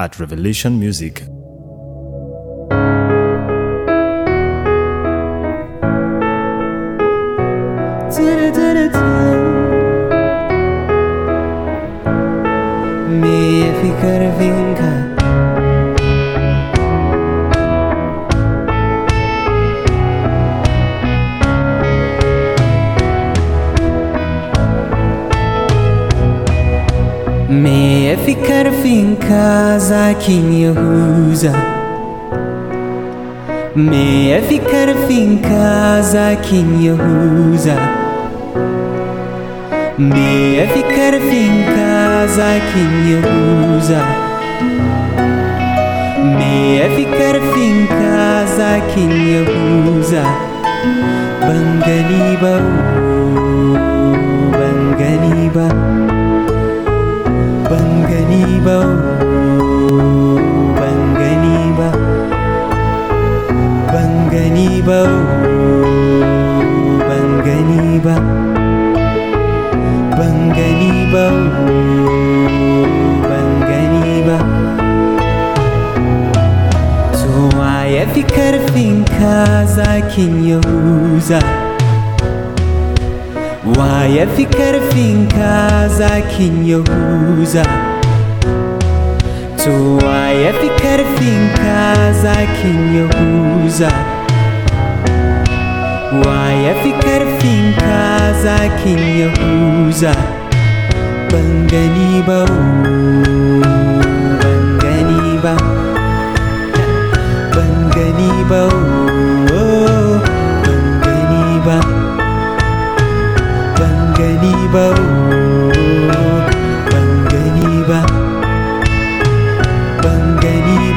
at Revelation Music. Me ya fi karfinka zakin Yahuza. Me ya fi karfinka zakin Yahuza? Me ya fi karfinka zakin Yahuza? Me ya fi karfinka zakin Yahuza? Ban gani ba oh, ban gani ba. Ba ban gani ba ban gani ba ban gani ba ban gani ba ban gani ba. To wa ya fi karfinka zakin yahuza wa ya fi karfinka zakin yahuza to wa ya fi karfinka zakin yahuza. Wa ya fi karfinka zakin yahuza. Ban gani ba ban gani ba. Ban gani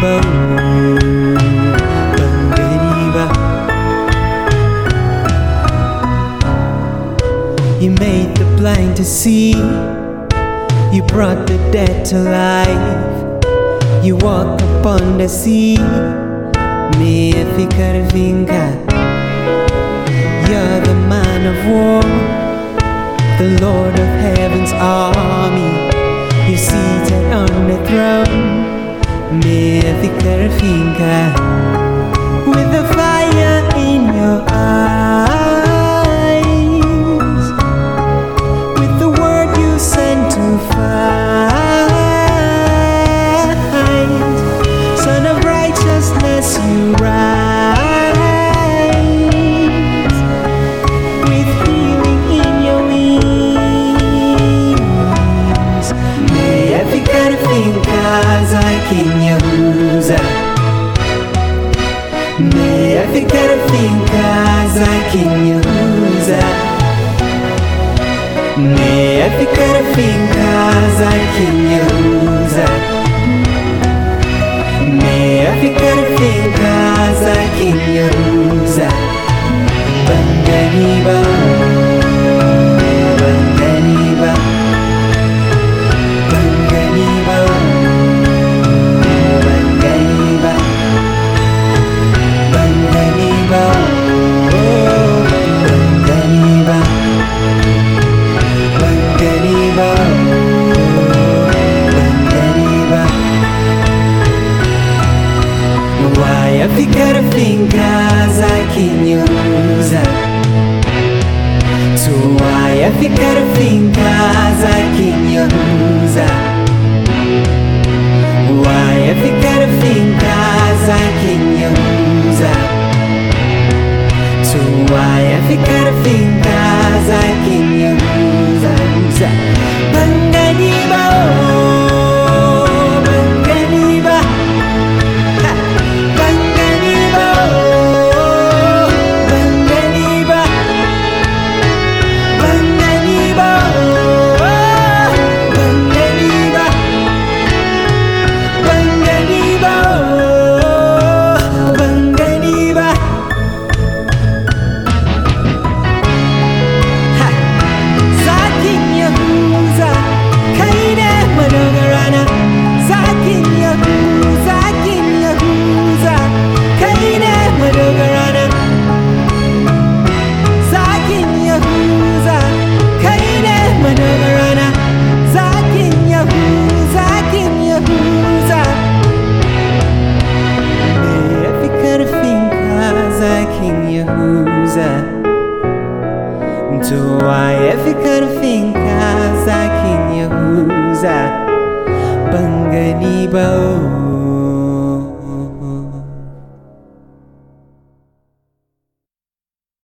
You made the blind to see. You brought the dead to life. You walk upon the sea. You're the man of war The Lord of heaven's army. You're on the throne finger with the fire in your eyes. Can use May every kind of thing cause I can use May every kind of thing cause I can use May every kind of thing cause casa quinhosa Tu vai a ficar em casa I have to ficar za panganibaw